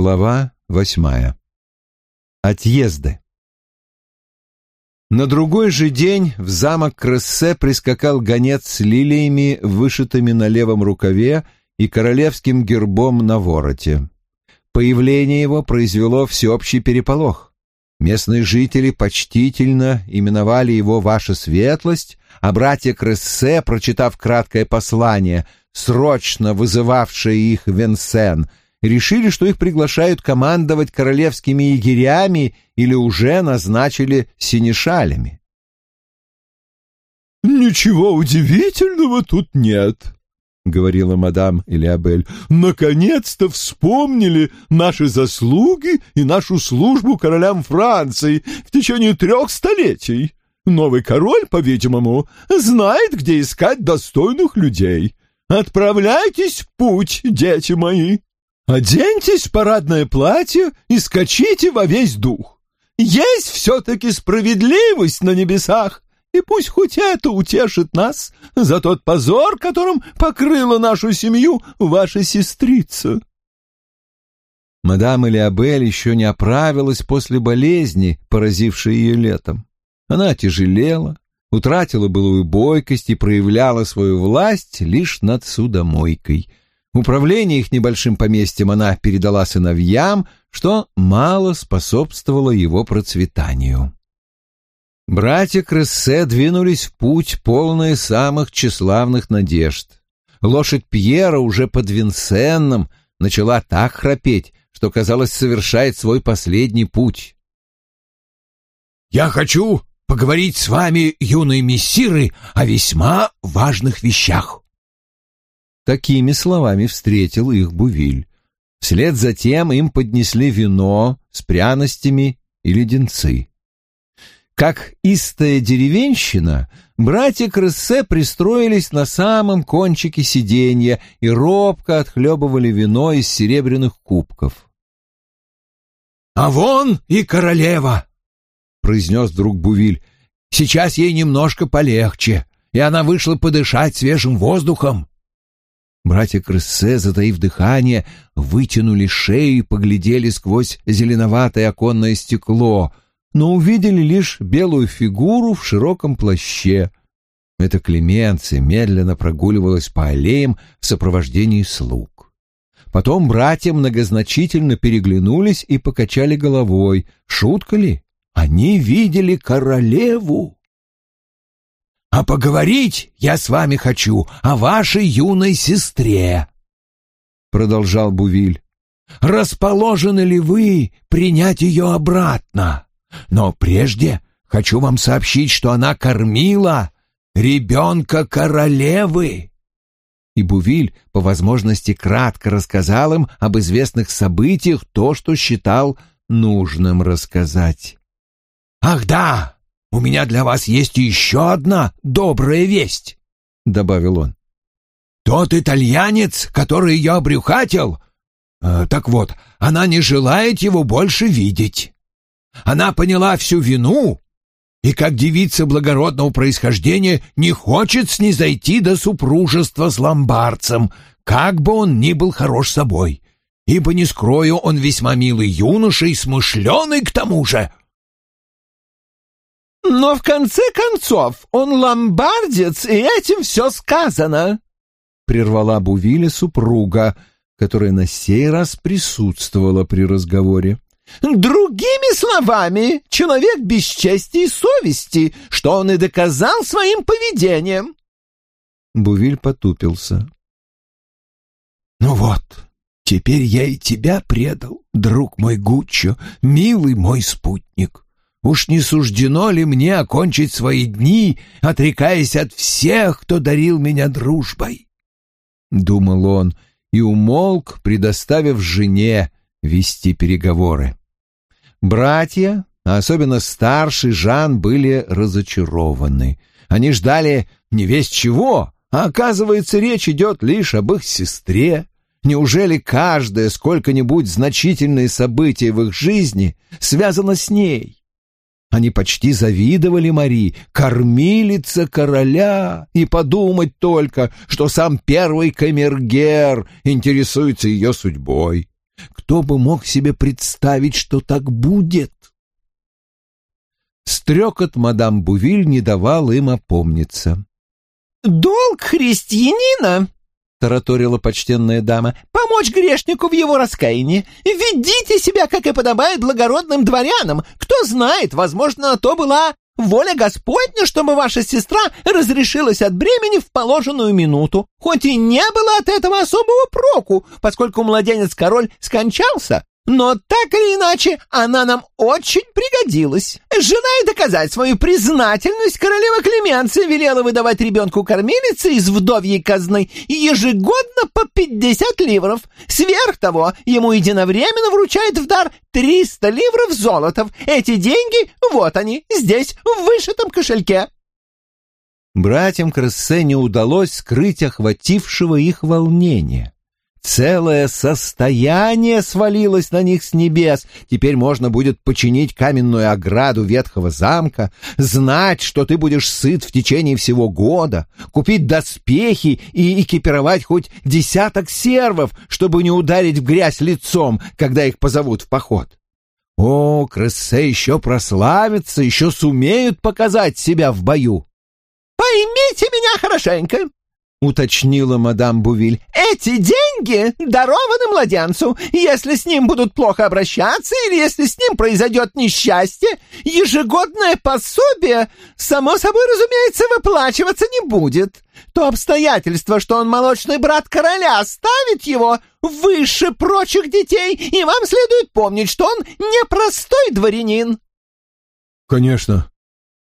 Глава восьмая. Отъезды. На другой же день в замок Крессе прискакал гонец с лилиями, вышитыми на левом рукаве и королевским гербом на вороте. Появление его произвело всеобщий переполох. Местные жители почтительно именовали его «Ваша светлость», а братья Крессе, прочитав краткое послание, срочно вызывавшее их Венсен, решили, что их приглашают командовать королевскими егерями или уже назначили синешалями. «Ничего удивительного тут нет», — говорила мадам Элиабель. «Наконец-то вспомнили наши заслуги и нашу службу королям Франции в течение трех столетий. Новый король, по-видимому, знает, где искать достойных людей. Отправляйтесь в путь, дети мои». Оденьтесь в парадное платье и скачите во весь дух. Есть все-таки справедливость на небесах, и пусть хоть это утешит нас за тот позор, которым покрыла нашу семью ваша сестрица. Мадам Элиабель еще не оправилась после болезни, поразившей ее летом. Она тяжелела, утратила былую бойкость и проявляла свою власть лишь над судомойкой — Управление их небольшим поместьем она передала сыновьям, что мало способствовало его процветанию. Братья Крессе двинулись в путь, полные самых тщеславных надежд. Лошадь Пьера уже под Винсенном начала так храпеть, что, казалось, совершает свой последний путь. «Я хочу поговорить с вами, юные мессиры, о весьма важных вещах», Такими словами встретил их Бувиль. Вслед за тем им поднесли вино с пряностями и леденцы. Как истая деревенщина, братья Крессе пристроились на самом кончике сиденья и робко отхлебывали вино из серебряных кубков. «А вон и королева!» — произнес друг Бувиль. «Сейчас ей немножко полегче, и она вышла подышать свежим воздухом». Братья Крыссе, затаив дыхание, вытянули шею и поглядели сквозь зеленоватое оконное стекло, но увидели лишь белую фигуру в широком плаще. Эта Клеменция медленно прогуливалась по аллеям в сопровождении слуг. Потом братья многозначительно переглянулись и покачали головой. Шутка ли? Они видели королеву. А поговорить я с вами хочу о вашей юной сестре, — продолжал Бувиль. Расположены ли вы принять ее обратно? Но прежде хочу вам сообщить, что она кормила ребенка королевы. И Бувиль по возможности кратко рассказал им об известных событиях то, что считал нужным рассказать. «Ах да! У меня для вас есть еще одна добрая весть», — добавил он. «Тот итальянец, который ее обрюхатил, э, так вот, она не желает его больше видеть. Она поняла всю вину и, как девица благородного происхождения, не хочет снизойти до супружества с ломбардцем, как бы он ни был хорош собой, ибо, не скрою, он весьма милый юноша и смышленый к тому же». Но в конце концов он ломбардец, и этим все сказано. Прервала Бувиля супруга, которая на сей раз присутствовала при разговоре. Другими словами, человек без чести и совести, что он и доказал своим поведением. Бувиль потупился. «Ну вот, теперь я и тебя предал, друг мой Гуччо, милый мой спутник. Уж не суждено ли мне окончить свои дни, отрекаясь от всех, кто дарил меня дружбой? Думал он и умолк, предоставив жене вести переговоры. Братья, а особенно старший Жан, были разочарованы. Они ждали не весь чего, а оказывается, речь идет лишь об их сестре. Неужели каждое сколько-нибудь значительное событие в их жизни связано с ней? Они почти завидовали Мари, кормилица короля, и подумать только, что сам первый камергер интересуется ее судьбой. Кто бы мог себе представить, что так будет? Стрекот мадам Бувиль не давал им опомниться. «Долг христианина», — тараторила почтенная дама, — «помочь грешнику в его раскаянии. Ведите себя, как и подобает благородным дворянам. Кто знает, возможно, то была воля Господня, чтобы ваша сестра разрешилась от бремени в положенную минуту. Хоть и не было от этого особого проку, поскольку младенец-король скончался, но так или иначе, она нам очень пригодилась. Желая доказать свою признательность, королева Клеменция велела выдавать ребенку кормилице из вдовьей казны ежегодно по пятьдесят ливров. Сверх того, ему единовременно вручает в дар триста ливров золотов. Эти деньги, вот они, здесь, в вышитом кошельке. Братьям Крессе не удалось скрыть охватившего их волнения. Целое состояние свалилось на них с небес. Теперь можно будет починить каменную ограду ветхого замка, знать, что ты будешь сыт в течение всего года, купить доспехи и экипировать хоть десяток сервов, чтобы не ударить в грязь лицом, когда их позовут в поход. О, крысы еще прославятся, еще сумеют показать себя в бою. «Поймите меня хорошенько!» — уточнила мадам Бувиль. «Эти деньги дарованы младенцу. Если с ним будут плохо обращаться или если с ним произойдет несчастье, ежегодное пособие, само собой, разумеется, выплачиваться не будет. То обстоятельство, что он молочный брат короля, ставит его выше прочих детей, и вам следует помнить, что он непростой дворянин». «Конечно,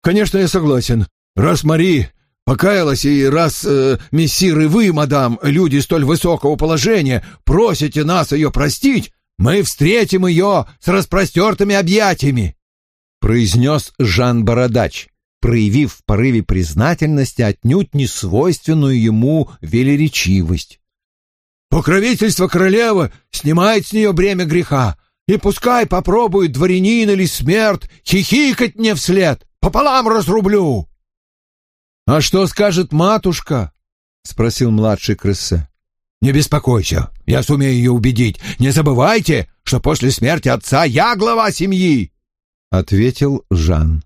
конечно, я согласен. Раз Мари Покаялась, и раз э, мессир и вы, мадам, люди столь высокого положения, просите нас ее простить, мы встретим ее с распростертыми объятиями», — произнес Жан Бородач, проявив в порыве признательности отнюдь не свойственную ему велеречивость. «Покровительство королевы снимает с нее бремя греха, и пускай попробует дворянин или смерть хихикать мне вслед, пополам разрублю». «А что скажет матушка?» — спросил младший крыса. «Не беспокойся, я сумею ее убедить. Не забывайте, что после смерти отца я глава семьи!» — ответил Жан.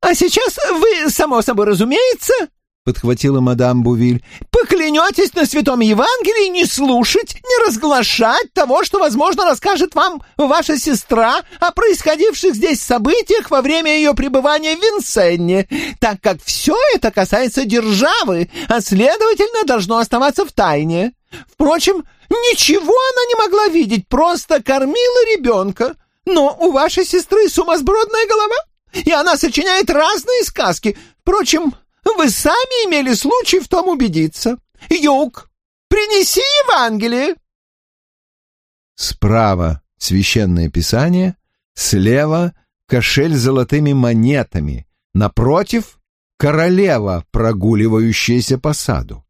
«А сейчас вы, само собой разумеется, — подхватила мадам Бувиль, — поклянетесь на Святом Евангелии не слушать, не разглашать того, что, возможно, расскажет вам ваша сестра о происходивших здесь событиях во время ее пребывания в Винсенне, так как все это касается державы, а, следовательно, должно оставаться в тайне. Впрочем, ничего она не могла видеть, просто кормила ребенка. Но у вашей сестры сумасбродная голова, и она сочиняет разные сказки. Впрочем, вы сами имели случай в том убедиться. Юг, принеси Евангелие!» Справа священное писание, слева кошель с золотыми монетами, напротив — королева, прогуливающаяся по саду.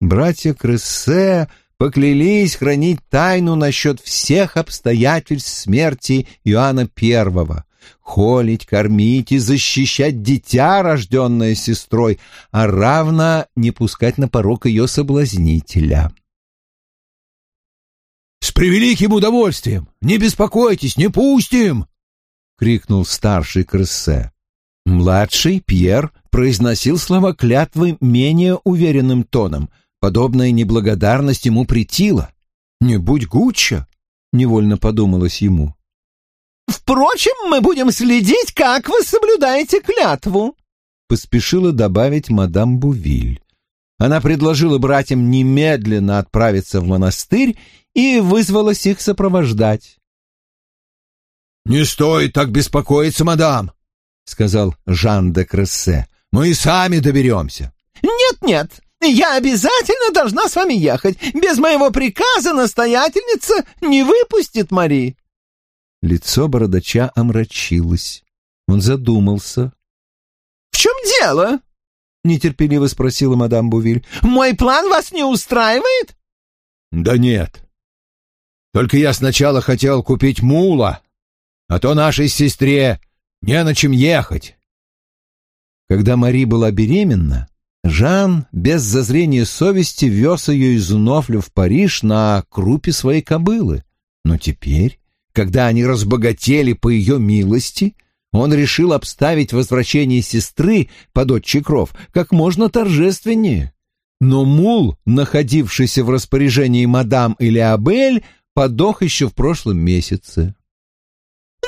Братья Крессе поклялись хранить тайну насчет всех обстоятельств смерти Иоанна Первого, холить, кормить и защищать дитя, рожденное сестрой, а равно не пускать на порог ее соблазнителя. «С превеликим удовольствием! Не беспокойтесь, не пустим!» — крикнул старший крысе. Младший, Пьер, произносил слова клятвы менее уверенным тоном. Подобная неблагодарность ему претила. «Не будь Гуччо!» — невольно подумалось ему. Впрочем, мы будем следить, как вы соблюдаете клятву», — поспешила добавить мадам Бувиль. Она предложила братьям немедленно отправиться в монастырь и вызвалась их сопровождать. «Не стоит так беспокоиться, мадам», — сказал Жан де Крессе. «Мы и сами доберемся». «Нет-нет, я обязательно должна с вами ехать. Без моего приказа настоятельница не выпустит Мари». Лицо бородача омрачилось. Он задумался. — В чем дело? — нетерпеливо спросила мадам Бувиль. — Мой план вас не устраивает? — Да нет. Только я сначала хотел купить мула, а то нашей сестре не на чем ехать. Когда Мари была беременна, Жан без зазрения совести вез ее из Унофля в Париж на крупе своей кобылы. Но теперь, когда они разбогатели по ее милости, он решил обставить возвращение сестры под отчий кров как можно торжественнее. Но мул, находившийся в распоряжении мадам Элиабель, подох еще в прошлом месяце.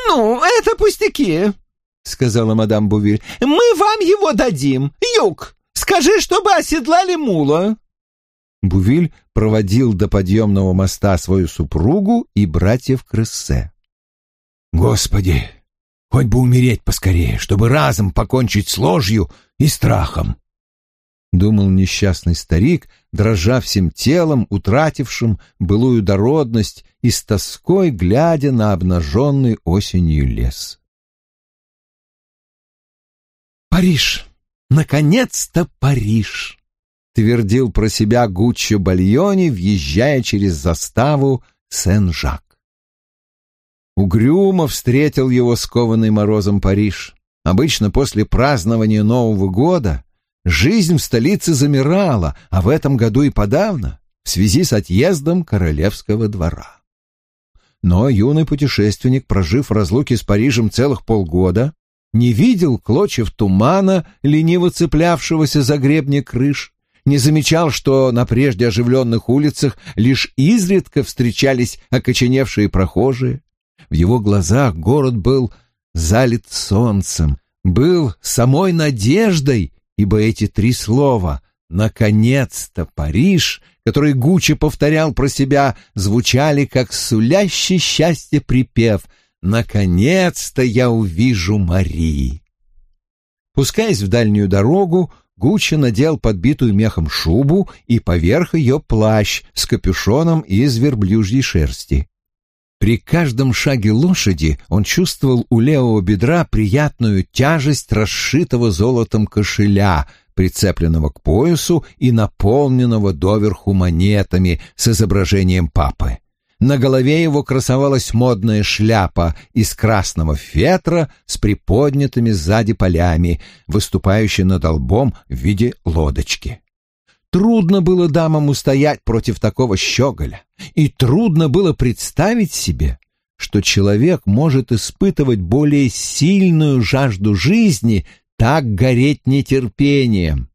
«Ну, это пустяки», — сказала мадам Бувиль. «Мы вам его дадим. Юг, скажи, чтобы оседлали мула». Бувиль проводил до подъемного моста свою супругу и братьев Крессе. «Господи, хоть бы умереть поскорее, чтобы разом покончить с ложью и страхом!» — думал несчастный старик, дрожа всем телом, утратившим былую дородность и с тоской глядя на обнаженный осенью лес. «Париж! Наконец-то Париж!» — твердил про себя Гуччо Бальони, въезжая через заставу Сен-Жак. Угрюмо встретил его скованный морозом Париж. Обычно после празднования Нового года Жизнь в столице замирала, а в этом году и подавно, в связи с отъездом королевского двора. Но юный путешественник, прожив в разлуке с Парижем целых полгода, не видел клочев тумана, лениво цеплявшегося за гребни крыш, не замечал, что на прежде оживленных улицах лишь изредка встречались окоченевшие прохожие. В его глазах город был залит солнцем, был самой надеждой ибо эти три слова «наконец-то Париж», которые Гуччи повторял про себя, звучали как сулящий счастье припев «наконец-то я увижу Мари». Пускаясь в дальнюю дорогу, Гуччи надел подбитую мехом шубу и поверх ее плащ с капюшоном из верблюжьей шерсти. При каждом шаге лошади он чувствовал у левого бедра приятную тяжесть расшитого золотом кошеля, прицепленного к поясу и наполненного доверху монетами с изображением папы. На голове его красовалась модная шляпа из красного фетра с приподнятыми сзади полями, выступающая над лбом в виде лодочки. Трудно было дамам устоять против такого щеголя, и трудно было представить себе, что человек может испытывать более сильную жажду жизни, так гореть нетерпением.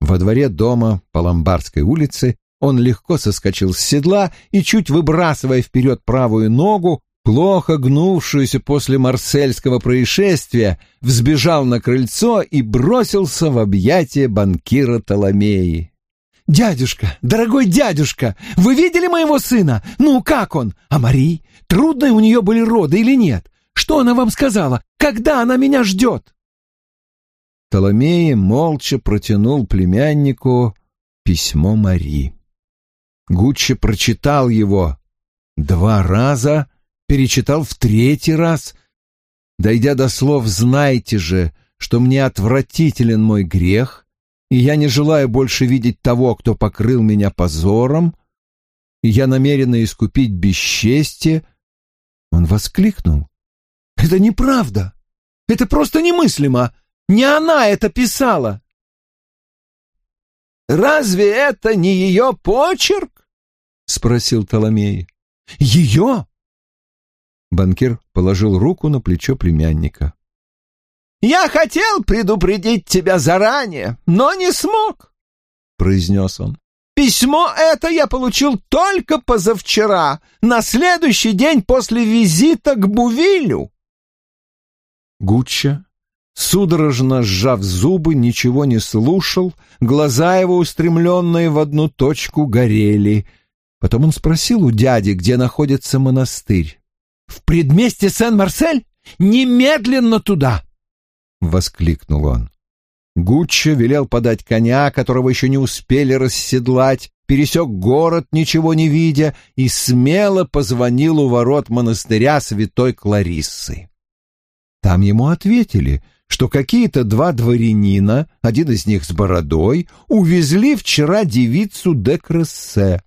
Во дворе дома по Ломбардской улице он легко соскочил с седла и, чуть выбрасывая вперед правую ногу, плохо гнувшуюся после марсельского происшествия, взбежал на крыльцо и бросился в объятия банкира Толомеи. «Дядюшка, дорогой дядюшка, вы видели моего сына? Ну, как он? А Мари? Трудные у нее были роды или нет? Что она вам сказала? Когда она меня ждет?» Толомея молча протянул племяннику письмо Мари. Гуччи прочитал его два раза перечитал в третий раз. Дойдя до слов «Знайте же, что мне отвратителен мой грех, и я не желаю больше видеть того, кто покрыл меня позором, и я намерена искупить бесчестие», он воскликнул. «Это неправда! Это просто немыслимо! Не она это писала!» «Разве это не ее почерк?» — спросил Толомей. «Ее? Банкир положил руку на плечо племянника. «Я хотел предупредить тебя заранее, но не смог», — произнес он. «Письмо это я получил только позавчера, на следующий день после визита к Бувилю». Гучча, судорожно сжав зубы, ничего не слушал, глаза его, устремленные в одну точку, горели. Потом он спросил у дяди, где находится монастырь. В предместе Сен-Марсель? Немедленно туда!» — воскликнул он. Гуччо велел подать коня, которого еще не успели расседлать, пересек город, ничего не видя, и смело позвонил у ворот монастыря святой Клариссы. Там ему ответили, что какие-то два дворянина, один из них с бородой, увезли вчера девицу де Крессе.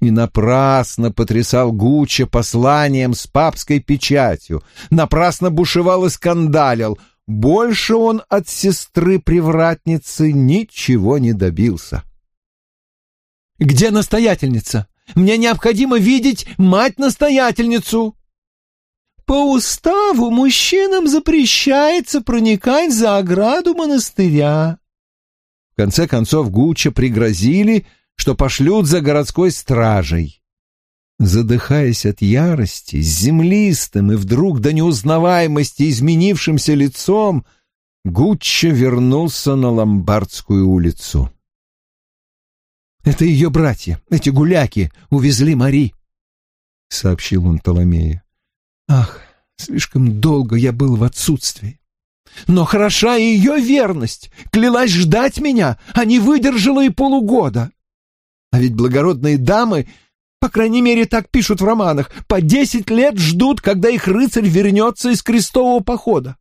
И напрасно потрясал Гуччо посланием с папской печатью, напрасно бушевал и скандалил. больше он от сестры-привратницы ничего не добился. «Где настоятельница? Мне необходимо видеть мать-настоятельницу!» «По уставу мужчинам запрещается проникать за ограду монастыря». В конце концов Гучча пригрозили, что пошлют за городской стражей. Задыхаясь от ярости, с землистым и вдруг до неузнаваемости изменившимся лицом, Гуччо вернулся на Ломбардскую улицу. «Это ее братья, эти гуляки, увезли Мари», — сообщил он Толомею. «Ах, слишком долго я был в отсутствии. Но хороша ее верность, клялась ждать меня, а не выдержала и полугода. А ведь благородные дамы по крайней мере, так пишут в романах. По десять лет ждут, когда их рыцарь вернется из крестового похода.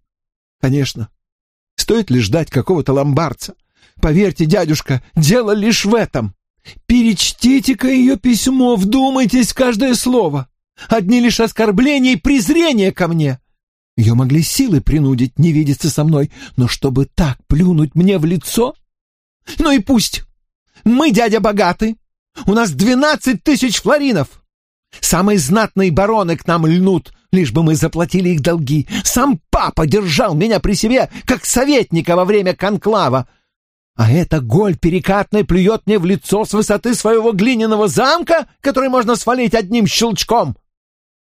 Конечно. Стоит ли ждать какого-то ломбарца? Поверьте, дядюшка, дело лишь в этом. Перечтите-ка ее письмо, вдумайтесь в каждое слово. Одни лишь оскорбления и презрения ко мне. Ее могли силы принудить не видеться со мной, но чтобы так плюнуть мне в лицо... Ну и пусть. Мы, дядя, богаты, у нас двенадцать тысяч флоринов. Самые знатные бароны к нам льнут, лишь бы мы заплатили их долги. Сам папа держал меня при себе, как советника во время конклава. А эта голь перекатная плюет мне в лицо с высоты своего глиняного замка, который можно свалить одним щелчком.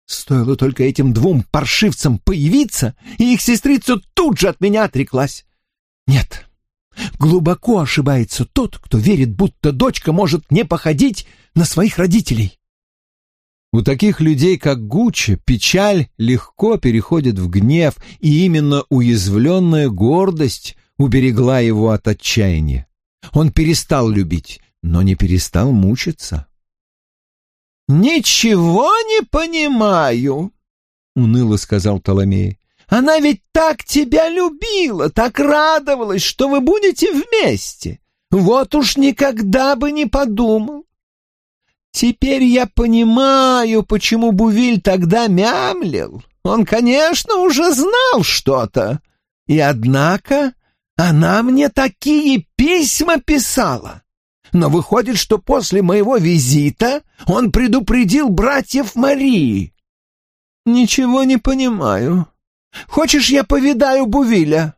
Стоило только этим двум паршивцам появиться, и их сестрица тут же от меня отреклась. Нет, Глубоко ошибается тот, кто верит, будто дочка может не походить на своих родителей. У таких людей, как Гуччи, печаль легко переходит в гнев, и именно уязвленная гордость уберегла его от отчаяния. Он перестал любить, но не перестал мучиться. «Ничего не понимаю», — уныло сказал Толомей. Она ведь так тебя любила, так радовалась, что вы будете вместе. Вот уж никогда бы не подумал. Теперь я понимаю, почему Бувиль тогда мямлил. Он, конечно, уже знал что-то. И однако она мне такие письма писала. Но выходит, что после моего визита он предупредил братьев Марии. Ничего не понимаю. Хочешь, я повидаю Бувиля?»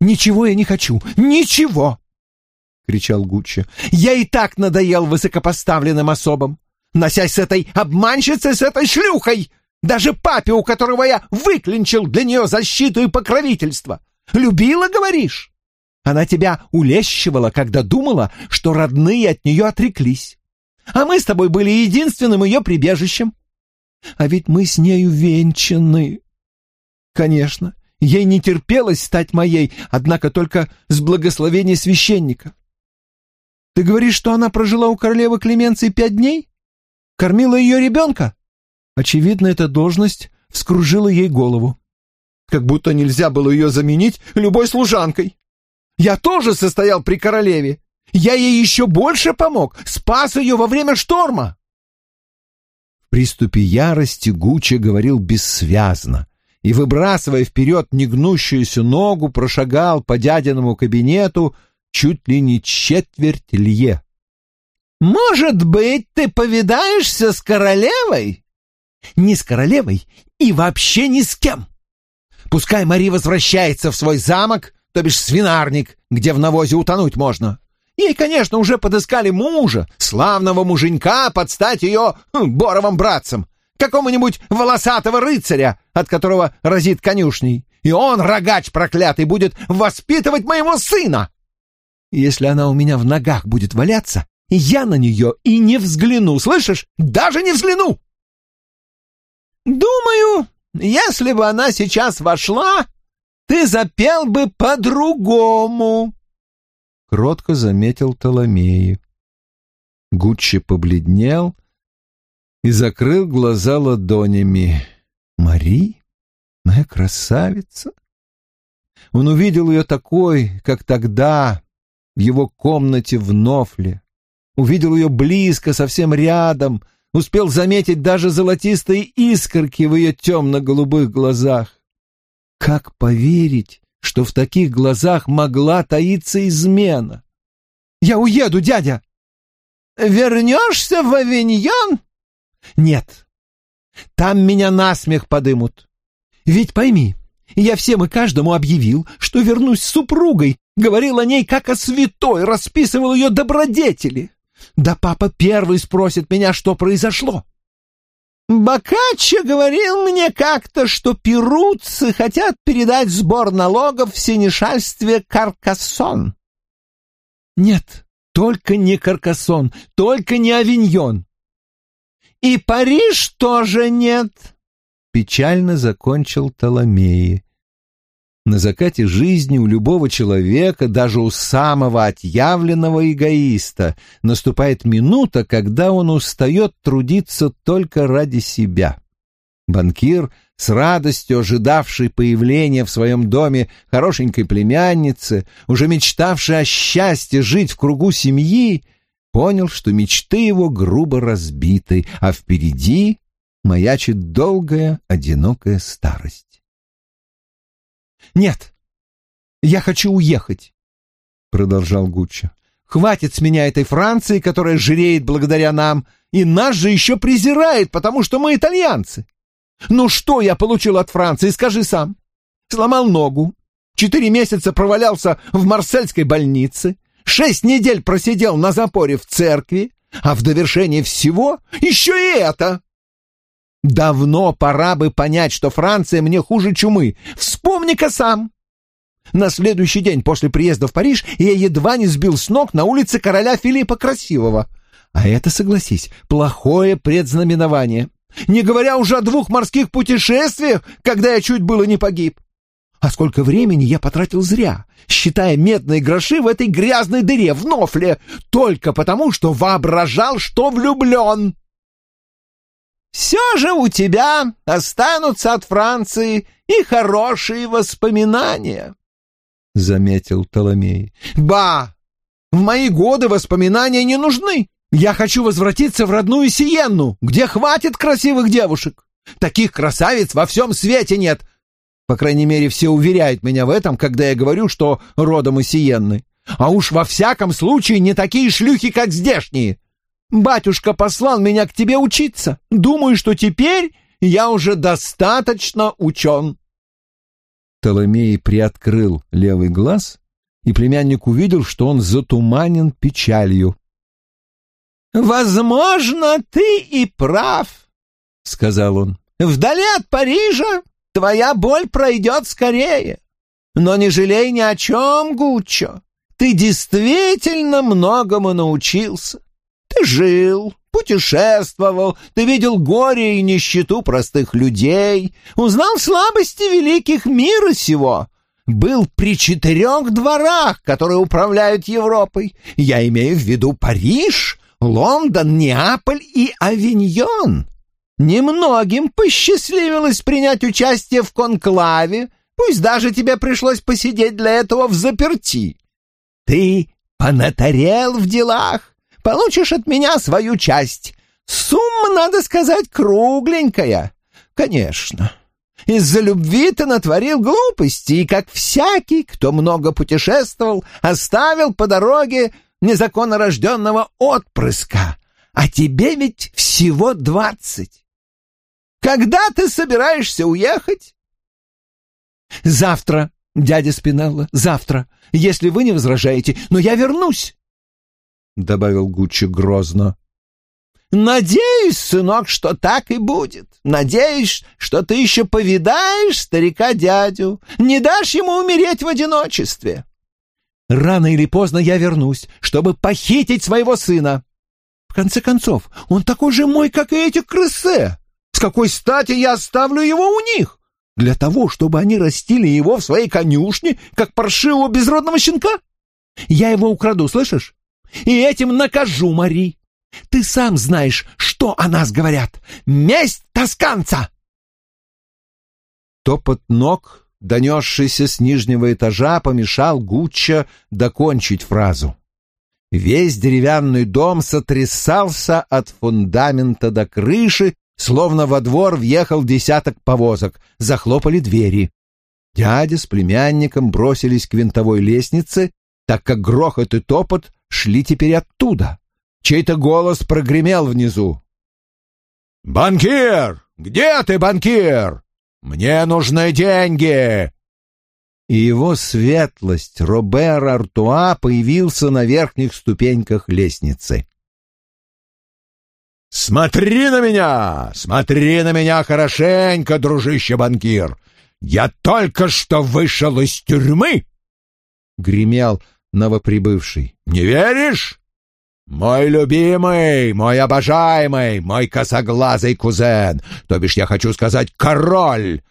«Ничего я не хочу, ничего!» — кричал Гуччо. «Я и так надоел высокопоставленным особам, носясь с этой обманщицей, с этой шлюхой, даже папе, у которого я выклинчил для нее защиту и покровительство. Любила, говоришь? Она тебя улещивала, когда думала, что родные от нее отреклись. А мы с тобой были единственным ее прибежищем. А ведь мы с нею венчаны. Конечно, ей не терпелось стать моей, однако только с благословения священника. Ты говоришь, что она прожила у королевы Клеменции пять дней? Кормила ее ребенка? Очевидно, эта должность вскружила ей голову. Как будто нельзя было ее заменить любой служанкой. Я тоже состоял при королеве. Я ей еще больше помог, спас ее во время шторма. В приступе ярости Гуччи говорил бессвязно, и, выбрасывая вперед негнущуюся ногу, прошагал по дядиному кабинету чуть ли не четверть лье. «Может быть, ты повидаешься с королевой?» «Не с королевой и вообще ни с кем. Пускай Мари возвращается в свой замок, то бишь свинарник, где в навозе утонуть можно. Ей, конечно, уже подыскали мужа, славного муженька под стать ее хм, боровым братцем какому-нибудь волосатого рыцаря, от которого разит конюшней, и он, рогач проклятый, будет воспитывать моего сына. Если она у меня в ногах будет валяться, я на нее и не взгляну, слышишь? Даже не взгляну! Думаю, если бы она сейчас вошла, ты запел бы по-другому, — кротко заметил Толомеи. Гуччи побледнел и закрыл глаза ладонями. «Мари? Моя красавица?» Он увидел ее такой, как тогда, в его комнате в Нофле. Увидел ее близко, совсем рядом, успел заметить даже золотистые искорки в ее темно-голубых глазах. Как поверить, что в таких глазах могла таиться измена. «Я уеду, дядя!» «Вернешься в Авиньон?» «Нет, там меня насмех подымут. Ведь пойми, я всем и каждому объявил, что вернусь с супругой, говорил о ней как о святой, расписывал ее добродетели. Да папа первый спросит меня, что произошло. Бокаччо говорил мне как-то, что перуцы хотят передать сбор налогов в синешальстве Каркассон. Нет, только не Каркассон, только не Авиньон. И Париж тоже нет, печально закончил Толомеи. На закате жизни у любого человека, даже у самого отъявленного эгоиста, наступает минута, когда он устает трудиться только ради себя. Банкир, с радостью ожидавший появления в своем доме хорошенькой племянницы, уже мечтавший о счастье жить в кругу семьи, понял, что мечты его грубо разбиты, а впереди маячит долгая, одинокая старость. «Нет, я хочу уехать», — продолжал Гуччо. «Хватит с меня этой Франции, которая жиреет благодаря нам, и нас же еще презирает, потому что мы итальянцы. Ну что я получил от Франции, скажи сам? Сломал ногу, четыре месяца провалялся в марсельской больнице, шесть недель просидел на запоре в церкви, а в довершение всего еще и это. Давно пора бы понять, что Франция мне хуже чумы. Вспомни-ка сам. На следующий день после приезда в Париж я едва не сбил с ног на улице короля Филиппа Красивого. А это, согласись, плохое предзнаменование. Не говоря уже о двух морских путешествиях, когда я чуть было не погиб. А сколько времени я потратил зря, считая медные гроши в этой грязной дыре в Нофле, только потому, что воображал, что влюблен. Все же у тебя останутся от Франции и хорошие воспоминания, — заметил Толомей. — Ба! В мои годы воспоминания не нужны. Я хочу возвратиться в родную Сиенну, где хватит красивых девушек. Таких красавиц во всем свете нет. По крайней мере, все уверяют меня в этом, когда я говорю, что родом из Сиенны. А уж во всяком случае не такие шлюхи, как здешние. Батюшка послал меня к тебе учиться. Думаю, что теперь я уже достаточно учен. Толомей приоткрыл левый глаз, и племянник увидел, что он затуманен печалью. «Возможно, ты и прав», — сказал он. «Вдали от Парижа твоя боль пройдет скорее. Но не жалей ни о чем, Гуччо. Ты действительно многому научился. Ты жил, путешествовал, ты видел горе и нищету простых людей, узнал слабости великих мира сего, был при четырех дворах, которые управляют Европой. Я имею в виду Париж, Лондон, Неаполь и Авиньон. Немногим посчастливилось принять участие в конклаве, пусть даже тебе пришлось посидеть для этого в заперти. Ты понатарел в делах, Получишь от меня свою часть. Сумма, надо сказать, кругленькая. Конечно. Из-за любви ты натворил глупости, и, как всякий, кто много путешествовал, оставил по дороге незаконно рожденного отпрыска. А тебе ведь всего двадцать. Когда ты собираешься уехать? Завтра, дядя Спинелло, завтра, если вы не возражаете, но я вернусь. — добавил Гуччи грозно. «Надеюсь, сынок, что так и будет. Надеюсь, что ты еще повидаешь старика-дядю, не дашь ему умереть в одиночестве. Рано или поздно я вернусь, чтобы похитить своего сына. В конце концов, он такой же мой, как и эти крысы. С какой стати я оставлю его у них? Для того, чтобы они растили его в своей конюшне, как паршивого безродного щенка? Я его украду, слышишь? и этим накажу Мари. Ты сам знаешь, что о нас говорят. Месть тосканца!» Топот ног, донесшийся с нижнего этажа, помешал Гуччо докончить фразу. Весь деревянный дом сотрясался от фундамента до крыши, словно во двор въехал десяток повозок, захлопали двери. Дядя с племянником бросились к винтовой лестнице, так как грохот и топот шли теперь оттуда. Чей-то голос прогремел внизу. «Банкир! Где ты, банкир? Мне нужны деньги!» И его светлость Робер Артуа появился на верхних ступеньках лестницы. «Смотри на меня! Смотри на меня хорошенько, дружище-банкир! Я только что вышел из тюрьмы!» — гремел новоприбывший. «Не веришь? Мой любимый, мой обожаемый, мой косоглазый кузен, то бишь я хочу сказать король!»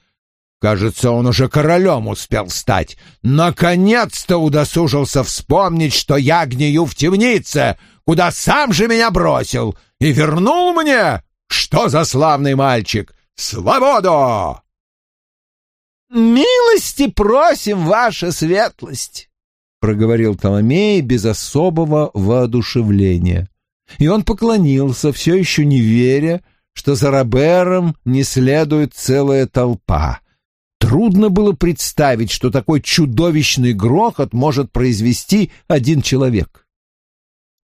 Кажется, он уже королем успел стать. Наконец-то удосужился вспомнить, что я гнию в темнице, куда сам же меня бросил, и вернул мне, что за славный мальчик, свободу! «Милости просим, ваша светлость!» — проговорил Толомей без особого воодушевления. И он поклонился, все еще не веря, что за Робером не следует целая толпа. Трудно было представить, что такой чудовищный грохот может произвести один человек.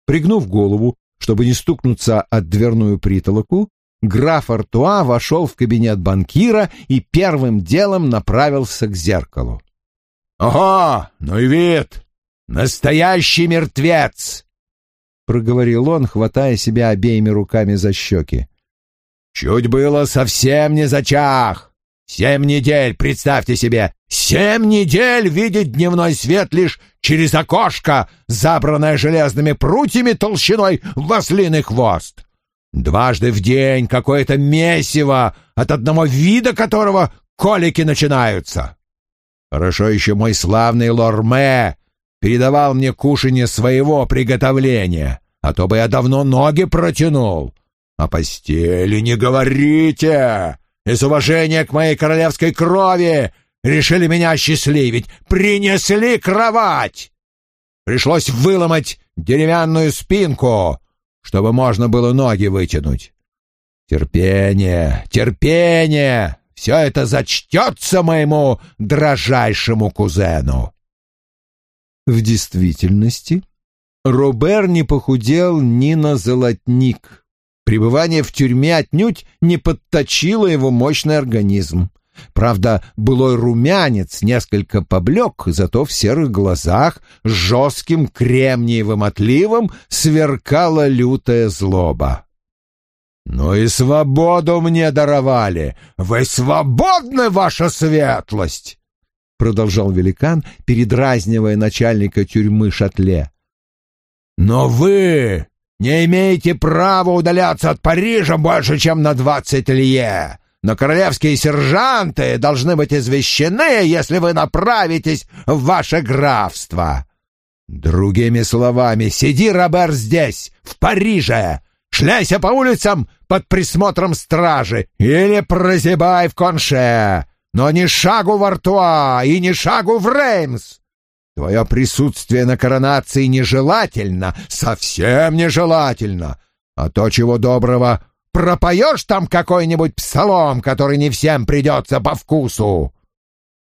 Пригнув голову, чтобы не стукнуться от дверную притолоку, граф Артуа вошел в кабинет банкира и первым делом направился к зеркалу. «Ого, ну и вид! Настоящий мертвец!» — проговорил он, хватая себя обеими руками за щеки. «Чуть было совсем не зачах! Семь недель, представьте себе, семь недель видеть дневной свет лишь через окошко, забранное железными прутьями толщиной в ослиный хвост. Дважды в день какое-то месиво, от одного вида которого колики начинаются. Хорошо еще мой славный Лорме передавал мне кушанье своего приготовления, а то бы я давно ноги протянул. О постели не говорите! Из уважения к моей королевской крови решили меня осчастливить, принесли кровать. Пришлось выломать деревянную спинку, чтобы можно было ноги вытянуть. Терпение, терпение, все это зачтется моему дрожайшему кузену. В действительности, Робер не похудел ни на золотник. Пребывание в тюрьме отнюдь не подточило его мощный организм. Правда, былой румянец несколько поблек, зато в серых глазах с жестким кремниевым отливом сверкала лютая злоба. «Ну и свободу мне даровали! Вы свободны, ваша светлость!» Продолжал великан, передразнивая начальника тюрьмы Шатле. «Но вы не имеете права удаляться от Парижа больше, чем на двадцать лье. Но королевские сержанты должны быть извещены, если вы направитесь в ваше графство. Другими словами, сиди, Робер, здесь, в Париже, шляйся по улицам под присмотром стражи или прозябай в Конше, но ни шагу в Артуа и ни шагу в Реймс. Твое присутствие на коронации нежелательно, совсем нежелательно. А то, чего доброго, пропоешь там какой-нибудь псалом, который не всем придется по вкусу.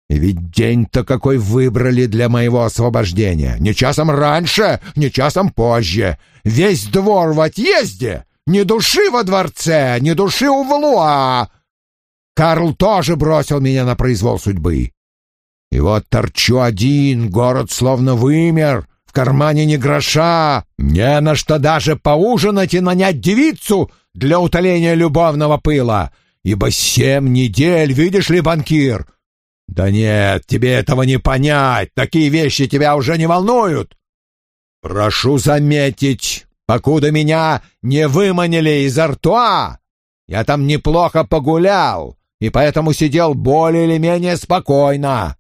И ведь день-то какой выбрали для моего освобождения. Не часом раньше, не часом позже. Весь двор в отъезде, ни души во дворце, ни души у Валуа. Карл тоже бросил меня на произвол судьбы. И вот торчу один, город словно вымер, в кармане ни гроша, не на что даже поужинать и нанять девицу для утоления любовного пыла, ибо семь недель, видишь ли, банкир? Да нет, тебе этого не понять, такие вещи тебя уже не волнуют. Прошу заметить, покуда меня не выманили из Артуа, я там неплохо погулял, и поэтому сидел более или менее спокойно.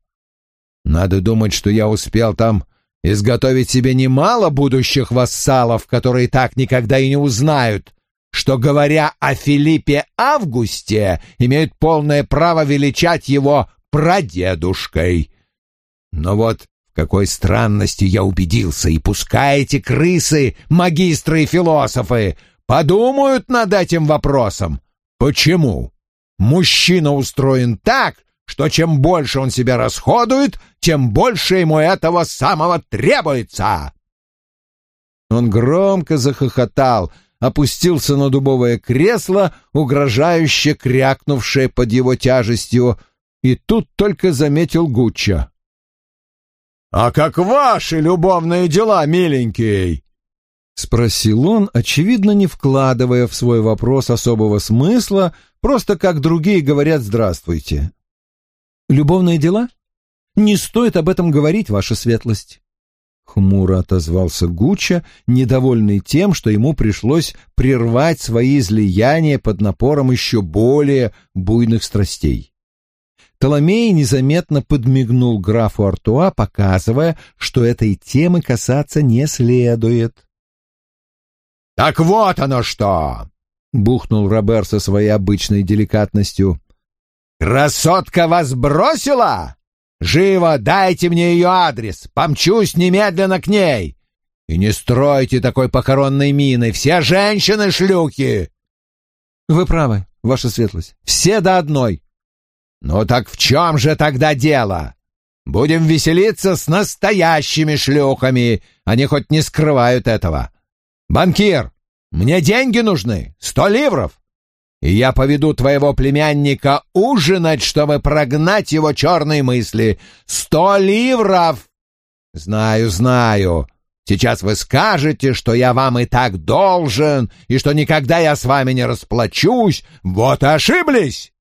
Надо думать, что я успел там изготовить себе немало будущих вассалов, которые так никогда и не узнают, что, говоря о Филиппе Августе, имеют полное право величать его прадедушкой. Но вот какой странности я убедился, и пускай эти крысы, магистры и философы, подумают над этим вопросом. Почему? Мужчина устроен так, что чем больше он себя расходует, тем больше ему этого самого требуется. Он громко захохотал, опустился на дубовое кресло, угрожающе крякнувшее под его тяжестью, и тут только заметил Гучча. «А как ваши любовные дела, миленький?» — спросил он, очевидно, не вкладывая в свой вопрос особого смысла, просто как другие говорят «здравствуйте». «Любовные дела? Не стоит об этом говорить, ваша светлость». Хмуро отозвался Гучча, недовольный тем, что ему пришлось прервать свои излияния под напором еще более буйных страстей. Толомей незаметно подмигнул графу Артуа, показывая, что этой темы касаться не следует. «Так вот оно что!» — бухнул Робер со своей обычной деликатностью. «Красотка вас бросила? Живо дайте мне ее адрес, помчусь немедленно к ней. И не стройте такой похоронной мины, все женщины шлюхи!» «Вы правы, ваша светлость, все до одной!» «Ну так в чем же тогда дело? Будем веселиться с настоящими шлюхами, они хоть не скрывают этого. Банкир, мне деньги нужны, сто ливров, и я поведу твоего племянника ужинать, чтобы прогнать его черные мысли. Сто ливров!» «Знаю, знаю. Сейчас вы скажете, что я вам и так должен, и что никогда я с вами не расплачусь. Вот и ошиблись!»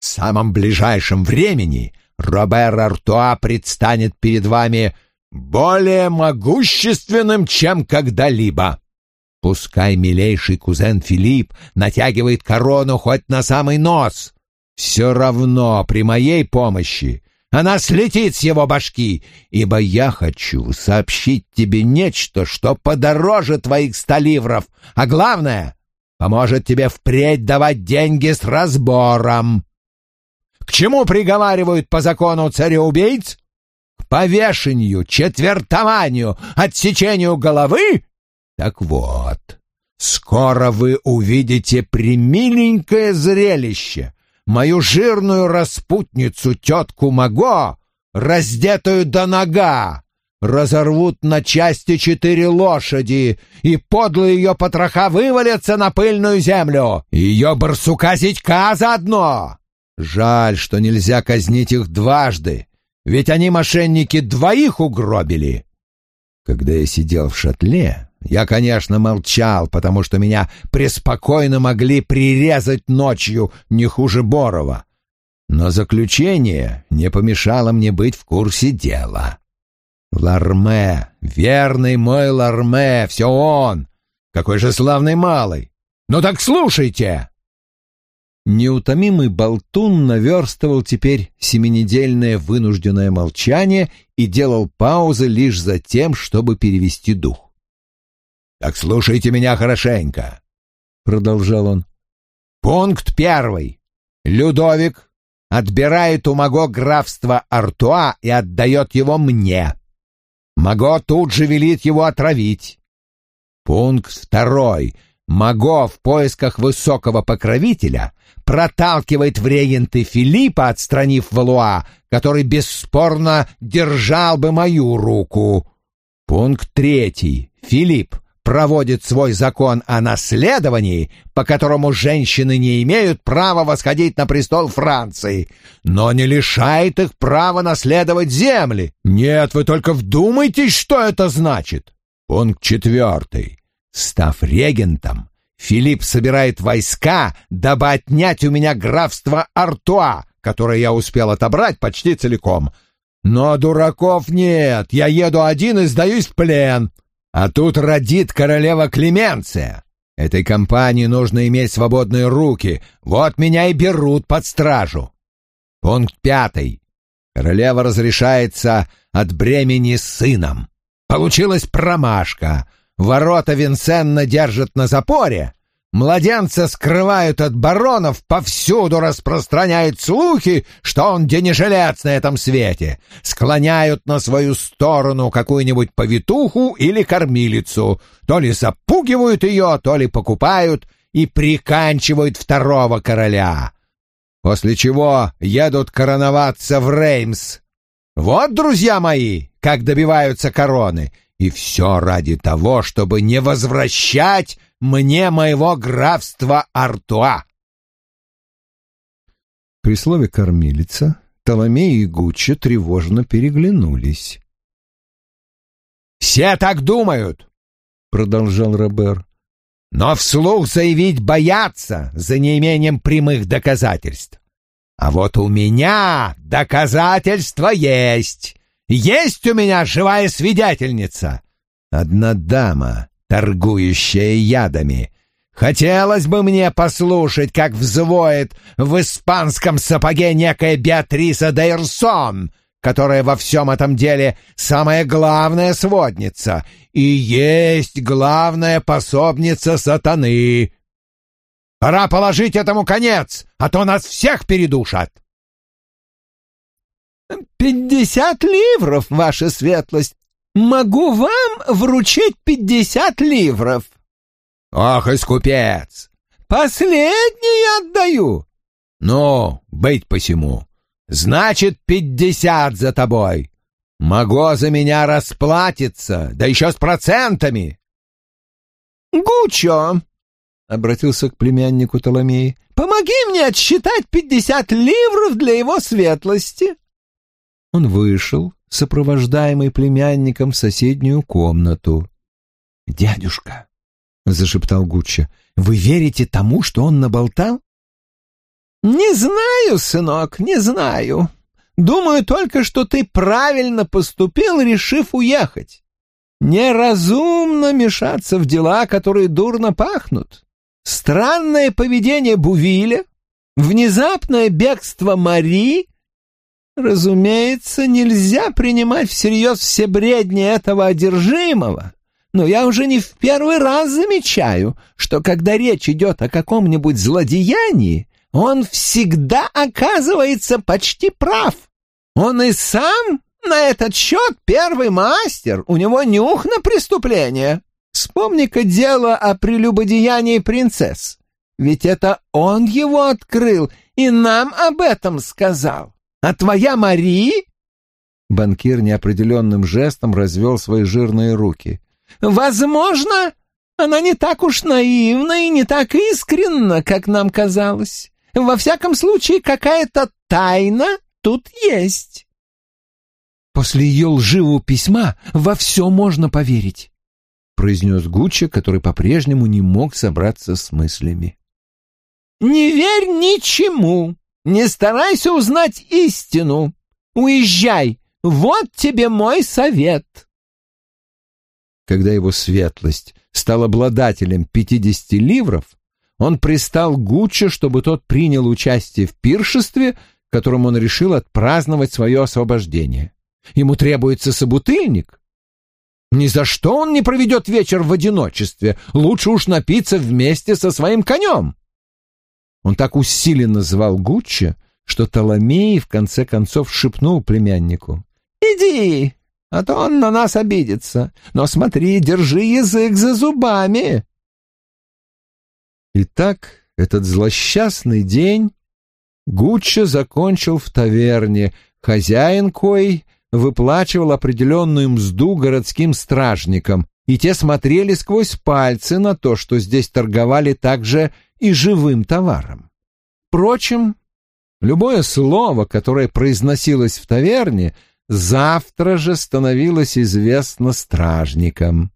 В самом ближайшем времени Робер Артуа предстанет перед вами более могущественным, чем когда-либо. Пускай милейший кузен Филипп натягивает корону хоть на самый нос. Все равно при моей помощи она слетит с его башки, ибо я хочу сообщить тебе нечто, что подороже твоих ста ливров, а главное, поможет тебе впредь давать деньги с разбором. К чему приговаривают по закону цареубийц? К повешению, четвертованию, отсечению головы? Так вот, скоро вы увидите примиленькое зрелище. Мою жирную распутницу, тетку Маго, раздетую до нога, разорвут на части четыре лошади, и подлые ее потроха вывалятся на пыльную землю. Ее барсука зятька заодно. Жаль, что нельзя казнить их дважды, ведь они, мошенники, двоих угробили. Когда я сидел в шатле, я, конечно, молчал, потому что меня преспокойно могли прирезать ночью не хуже Борова. Но заключение не помешало мне быть в курсе дела. Ларме, верный мой Ларме, все он. Какой же славный малый. Ну так слушайте. Неутомимый болтун наверстывал теперь семинедельное вынужденное молчание и делал паузы лишь за тем, чтобы перевести дух. «Так слушайте меня хорошенько», — продолжал он. «Пункт первый. Людовик отбирает у Маго графство Артуа и отдает его мне. Маго тут же велит его отравить. Пункт второй. Маго в поисках высокого покровителя проталкивает в регенты Филиппа, отстранив Валуа, который бесспорно держал бы мою руку. Пункт третий. Филипп проводит свой закон о наследовании, по которому женщины не имеют права восходить на престол Франции, но не лишает их права наследовать земли. Нет, вы только вдумайтесь, что это значит. Пункт четвертый. Став регентом, Филипп собирает войска, дабы отнять у меня графство Артуа, которое я успел отобрать почти целиком. Но дураков нет, я еду один и сдаюсь в плен. А тут родит королева Клеменция. Этой компании нужно иметь свободные руки, вот меня и берут под стражу. Пункт пятый. Королева разрешается от бремени сыном. Получилась промашка. Ворота Винсенна держат на запоре. Младенца скрывают от баронов, повсюду распространяют слухи, что он денежелец на этом свете. Склоняют на свою сторону какую-нибудь повитуху или кормилицу. То ли запугивают ее, то ли покупают и приканчивают второго короля. после чего едут короноваться в Реймс. Вот, друзья мои, как добиваются короны, и все ради того, чтобы не возвращать мне моего графства Артуа. При слове «кормилица» Толомей и Гуччо тревожно переглянулись. «Все так думают», — продолжал Робер. «Но вслух заявить боятся за неимением прямых доказательств. А вот у меня доказательства есть. Есть у меня живая свидетельница. Одна дама, торгующая ядами. Хотелось бы мне послушать, как взвоет в испанском сапоге некая Беатриса Дейрсон, которая во всем этом деле самая главная сводница и есть главная пособница сатаны. Пора положить этому конец, а то нас всех передушат. «Пятьдесят ливров, ваша светлость! Могу вам вручить пятьдесят ливров!» «Ох, искупец! Последний отдаю!» «Ну, быть посему. Значит, пятьдесят за тобой. Могу за меня расплатиться, да еще с процентами!» «Гучо!» — обратился к племяннику Толомей. «Помоги мне отсчитать пятьдесят ливров для его светлости!» Он вышел, сопровождаемый племянником в соседнюю комнату. «Дядюшка», — зашептал Гуччо, — «вы верите тому, что он наболтал?» «Не знаю, сынок, не знаю. Думаю только, что ты правильно поступил, решив уехать. Неразумно мешаться в дела, которые дурно пахнут. Странное поведение Бувиля, внезапное бегство Мари Разумеется, нельзя принимать всерьез все бредни этого одержимого, но я уже не в первый раз замечаю, что когда речь идет о каком-нибудь злодеянии, он всегда оказывается почти прав. Он и сам на этот счет первый мастер, у него нюх на преступление. Вспомни-ка дело о прелюбодеянии принцесс. Ведь это он его открыл и нам об этом сказал. А твоя Мари?» Банкир неопределенным жестом развел свои жирные руки. «Возможно, она не так уж наивна и не так искренна, как нам казалось. Во всяком случае, какая-то тайна тут есть». «После ее лживого письма во все можно поверить», — произнес Гуччи, который по-прежнему не мог собраться с мыслями. «Не верь ничему», не старайся узнать истину. Уезжай. Вот тебе мой совет. Когда его светлость стал обладателем пятидесяти ливров, он пристал Гуччо, чтобы тот принял участие в пиршестве, которым он решил отпраздновать свое освобождение. Ему требуется собутыльник. Ни за что он не проведет вечер в одиночестве, лучше уж напиться вместе со своим конем. Он так усиленно звал Гуччи, что Толомей в конце концов шепнул племяннику. «Иди, а то он на нас обидится. Но смотри, держи язык за зубами». Итак, этот злосчастный день Гуччо закончил в таверне, хозяин кой выплачивал определенную мзду городским стражникам, и те смотрели сквозь пальцы на то, что здесь торговали также и живым товаром. Впрочем, любое слово, которое произносилось в таверне, завтра же становилось известно стражникам.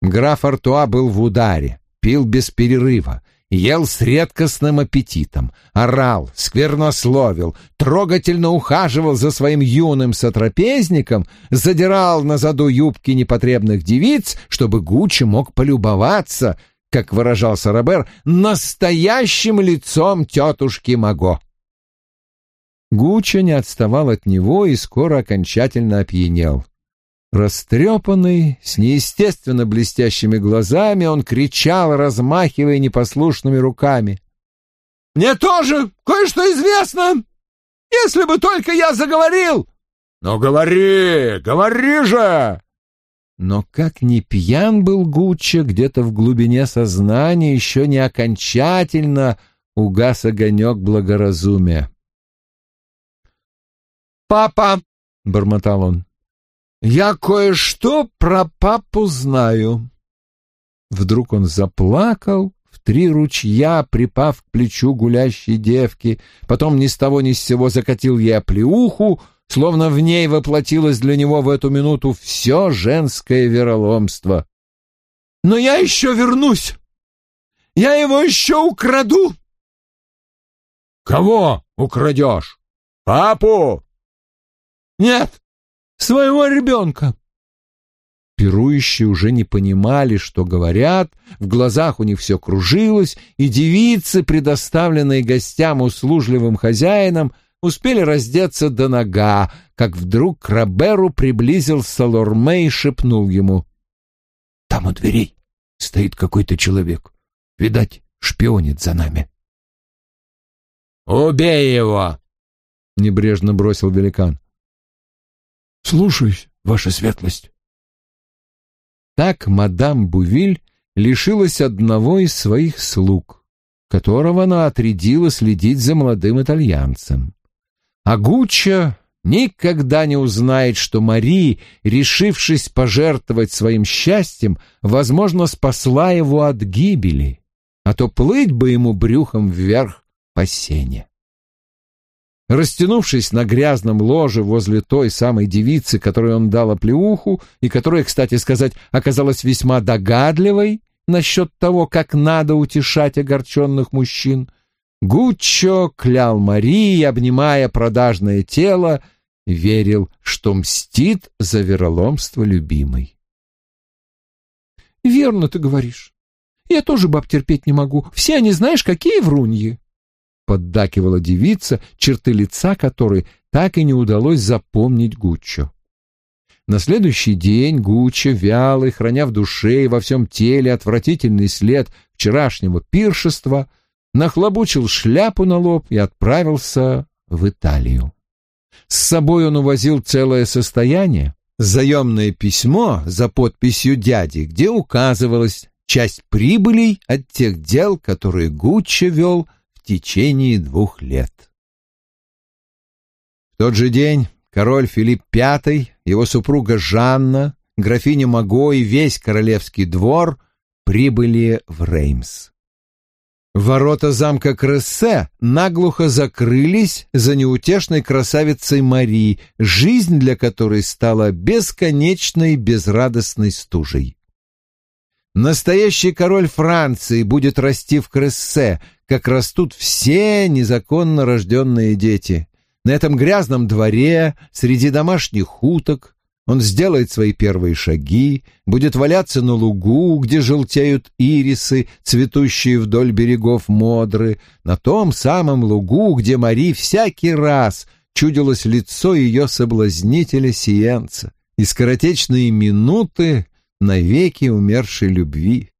Граф Артуа был в ударе, пил без перерыва, ел с редкостным аппетитом, орал, сквернословил, трогательно ухаживал за своим юным сотрапезником, задирал на заду юбки непотребных девиц, чтобы Гуччи мог полюбоваться — как выражался Робер, настоящим лицом тетушки Маго. Гуччо не отставал от него и скоро окончательно опьянел. Растрепанный, с неестественно блестящими глазами, он кричал, размахивая непослушными руками. «Мне тоже кое-что известно! Если бы только я заговорил!» «Ну говори, говори же!» Но как ни пьян был Гуччо, где-то в глубине сознания еще не окончательно угас огонек благоразумия. «Папа!» — бормотал он. «Я кое-что про папу знаю». Вдруг он заплакал в три ручья, припав к плечу гулящей девки, потом ни с того ни с сего закатил ей оплеуху, словно в ней воплотилось для него в эту минуту все женское вероломство. «Но я еще вернусь! Я его еще украду!» «Кого украдешь? Папу?» «Нет, своего ребенка!» Пирующие уже не понимали, что говорят, в глазах у них все кружилось, и девицы, предоставленные гостям услужливым хозяинам, успели раздеться до нога, как вдруг к Роберу приблизился Лорме и шепнул ему. «Там у дверей стоит какой-то человек. Видать, шпионит за нами». «Убей его!» — небрежно бросил великан. «Слушаюсь, ваша светлость». Так мадам Бувиль лишилась одного из своих слуг, которого она отрядила следить за молодым итальянцем. А Гуччо никогда не узнает, что Мари, решившись пожертвовать своим счастьем, возможно, спасла его от гибели, а то плыть бы ему брюхом вверх по сене. Растянувшись на грязном ложе возле той самой девицы, которой он дал оплеуху, и которая, кстати сказать, оказалась весьма догадливой насчет того, как надо утешать огорченных мужчин, Гуччо клял Марии, обнимая продажное тело, верил, что мстит за вероломство любимой. «Верно ты говоришь. Я тоже баб терпеть не могу. Все они, знаешь, какие вруньи!» Поддакивала девица, черты лица которой так и не удалось запомнить Гуччо. На следующий день Гуччо, вялый, храня в душе и во всем теле отвратительный след вчерашнего пиршества, — нахлобучил шляпу на лоб и отправился в Италию. С собой он увозил целое состояние, заемное письмо за подписью дяди, где указывалась часть прибылей от тех дел, которые Гуччо вел в течение двух лет. В тот же день король Филипп V, его супруга Жанна, графиня Маго и весь королевский двор прибыли в Реймс. Ворота замка Крессе наглухо закрылись за неутешной красавицей Мари, жизнь для которой стала бесконечной безрадостной стужей. Настоящий король Франции будет расти в Крессе, как растут все незаконно рожденные дети. На этом грязном дворе, среди домашних уток, он сделает свои первые шаги, будет валяться на лугу, где желтеют ирисы, цветущие вдоль берегов Модры, на том самом лугу, где Мари всякий раз чудилось лицо ее соблазнителя Сиенца и скоротечные минуты навеки умершей любви.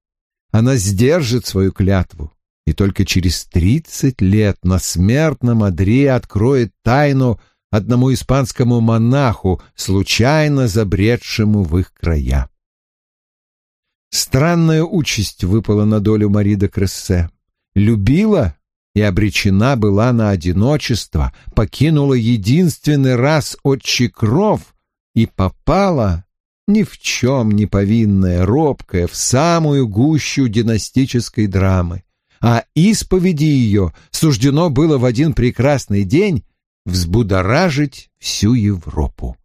Она сдержит свою клятву, и только через тридцать лет на смертном одре откроет тайну — одному испанскому монаху, случайно забредшему в их края. Странная участь выпала на долю Мари де Крессе. Любила и обречена была на одиночество, покинула единственный раз отчий кров и попала ни в чем не повинная, робкая, в самую гущу династической драмы. А исповеди ее суждено было в один прекрасный день взбудоражить всю Европу.